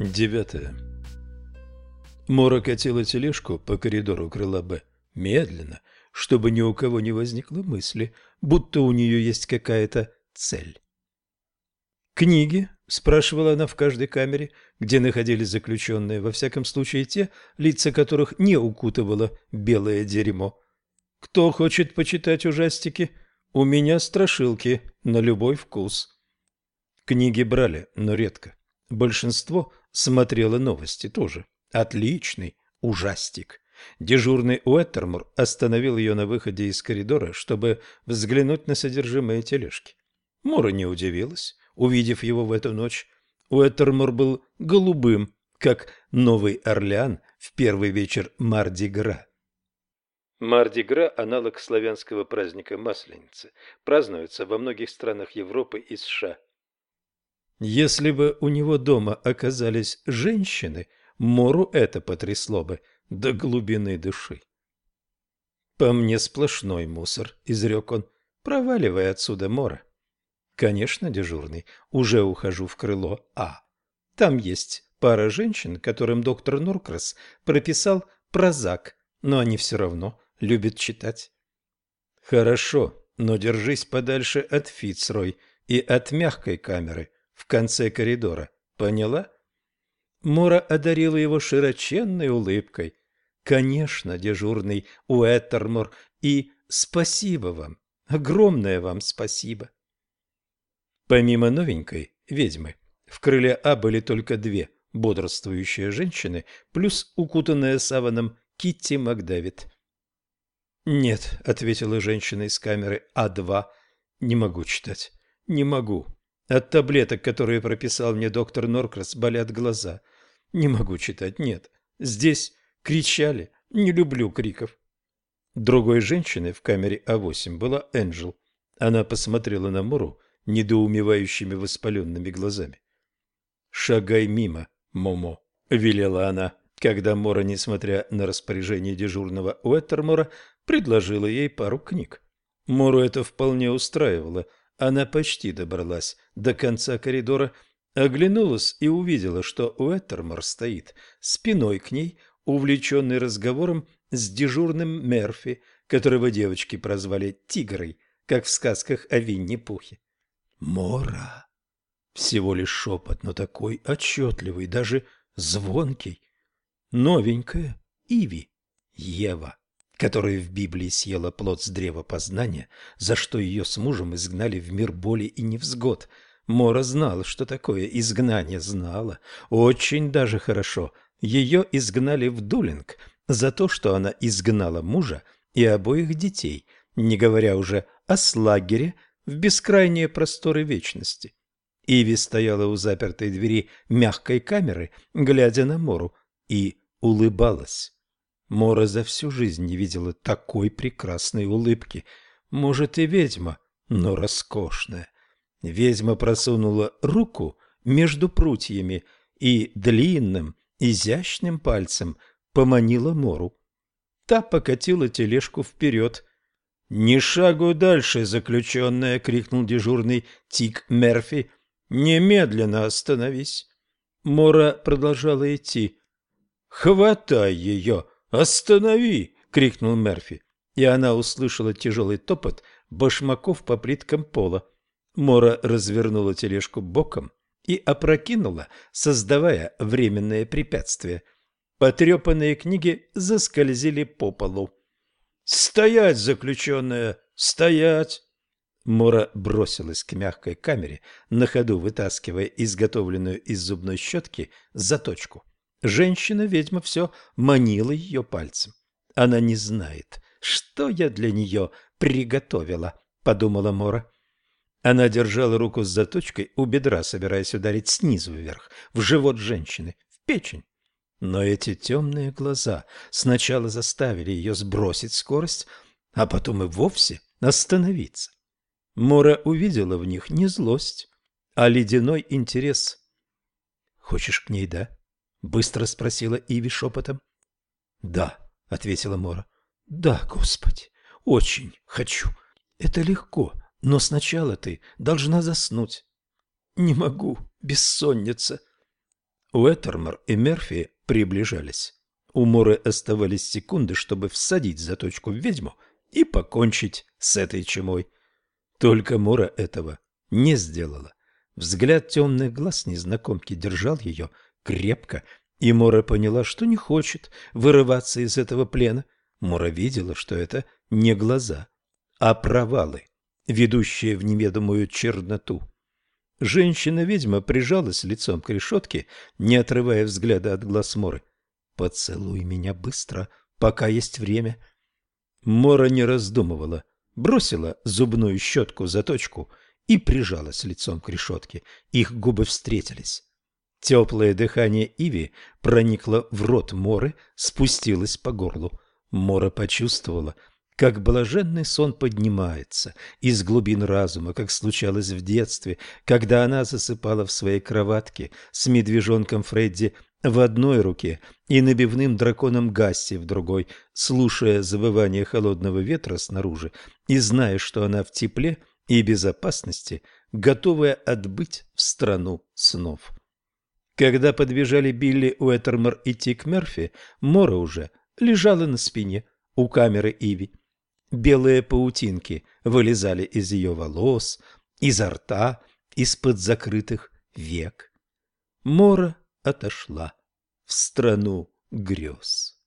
Девятое. Мора катила тележку по коридору крыла Б медленно, чтобы ни у кого не возникло мысли, будто у нее есть какая-то цель. «Книги?» – спрашивала она в каждой камере, где находились заключенные, во всяком случае те, лица которых не укутывало белое дерьмо. «Кто хочет почитать ужастики? У меня страшилки на любой вкус». Книги брали, но редко. Большинство смотрело новости тоже. Отличный ужастик. Дежурный Уэттермур остановил ее на выходе из коридора, чтобы взглянуть на содержимое тележки. Мора не удивилась, увидев его в эту ночь. Уэттермур был голубым, как Новый Орлеан в первый вечер Марди-Гра. Марди-Гра – аналог славянского праздника Масленицы. Празднуется во многих странах Европы и США. Если бы у него дома оказались женщины, Мору это потрясло бы до глубины души. «По мне сплошной мусор», — изрек он. «Проваливай отсюда, Мора». «Конечно, дежурный. Уже ухожу в крыло А. Там есть пара женщин, которым доктор Норкрас прописал прозак, но они все равно любят читать». «Хорошо, но держись подальше от Фицрой и от мягкой камеры в конце коридора. Поняла? Мора одарила его широченной улыбкой. Конечно, дежурный Уэттермор, и спасибо вам, огромное вам спасибо. Помимо новенькой ведьмы, в крыле А были только две бодрствующие женщины, плюс укутанная саваном Китти Макдэвид. «Нет», — ответила женщина из камеры А2, — «не могу читать, не могу». От таблеток, которые прописал мне доктор Норкрас, болят глаза. Не могу читать, нет. Здесь кричали, не люблю криков. Другой женщиной в камере А8 была Энджел. Она посмотрела на Муру недоумевающими воспаленными глазами. «Шагай мимо, Момо», — велела она, когда Мора, несмотря на распоряжение дежурного Уэттермора, предложила ей пару книг. Мору это вполне устраивало — она почти добралась до конца коридора, оглянулась и увидела, что Уэттермор стоит спиной к ней, увлеченный разговором с дежурным Мерфи, которого девочки прозвали «Тигрой», как в сказках о Винни-Пухе. «Мора!» Всего лишь шепот, но такой отчетливый, даже звонкий. Новенькая Иви, Ева которая в Библии съела плод с древа познания, за что ее с мужем изгнали в мир боли и невзгод. Мора знала, что такое изгнание, знала. Очень даже хорошо. Ее изгнали в Дулинг за то, что она изгнала мужа и обоих детей, не говоря уже о слагере в бескрайние просторы вечности. Иви стояла у запертой двери мягкой камеры, глядя на Мору, и улыбалась. Мора за всю жизнь не видела такой прекрасной улыбки. Может, и ведьма, но роскошная. Ведьма просунула руку между прутьями и длинным, изящным пальцем поманила Мору. Та покатила тележку вперед. «Ни шагу дальше, заключенная!» — крикнул дежурный Тик Мерфи. «Немедленно остановись!» Мора продолжала идти. «Хватай ее!» «Останови!» — крикнул Мерфи, и она услышала тяжелый топот башмаков по плиткам пола. Мора развернула тележку боком и опрокинула, создавая временное препятствие. Потрепанные книги заскользили по полу. «Стоять, заключенная! Стоять!» Мора бросилась к мягкой камере, на ходу вытаскивая изготовленную из зубной щетки заточку. Женщина-ведьма все манила ее пальцем. Она не знает, что я для нее приготовила, подумала Мора. Она держала руку с заточкой у бедра, собираясь ударить снизу вверх, в живот женщины, в печень. Но эти темные глаза сначала заставили ее сбросить скорость, а потом и вовсе остановиться. Мора увидела в них не злость, а ледяной интерес. «Хочешь к ней, да?» — быстро спросила Иви шепотом. «Да», — ответила Мора. «Да, Господи, очень хочу. Это легко, но сначала ты должна заснуть». «Не могу, бессонница». Уэттермор и Мерфи приближались. У Моры оставались секунды, чтобы всадить заточку в ведьму и покончить с этой чумой. Только Мора этого не сделала. Взгляд темных глаз незнакомки держал ее крепко, и Мора поняла, что не хочет вырываться из этого плена. Мора видела, что это не глаза, а провалы, ведущие в неведомую черноту. Женщина-ведьма прижалась лицом к решетке, не отрывая взгляда от глаз Моры. «Поцелуй меня быстро, пока есть время». Мора не раздумывала, бросила зубную щетку за точку и прижалась лицом к решетке. Их губы встретились. Теплое дыхание Иви проникло в рот Моры, спустилось по горлу. Мора почувствовала, как блаженный сон поднимается из глубин разума, как случалось в детстве, когда она засыпала в своей кроватке с медвежонком Фредди в одной руке и набивным драконом Гасси в другой, слушая завывание холодного ветра снаружи и зная, что она в тепле и безопасности, готовая отбыть в страну снов. Когда подбежали Билли Уэттермор и Тик Мерфи, Мора уже лежала на спине у камеры Иви. Белые паутинки вылезали из ее волос, изо рта, из-под закрытых век. Мора отошла в страну грез.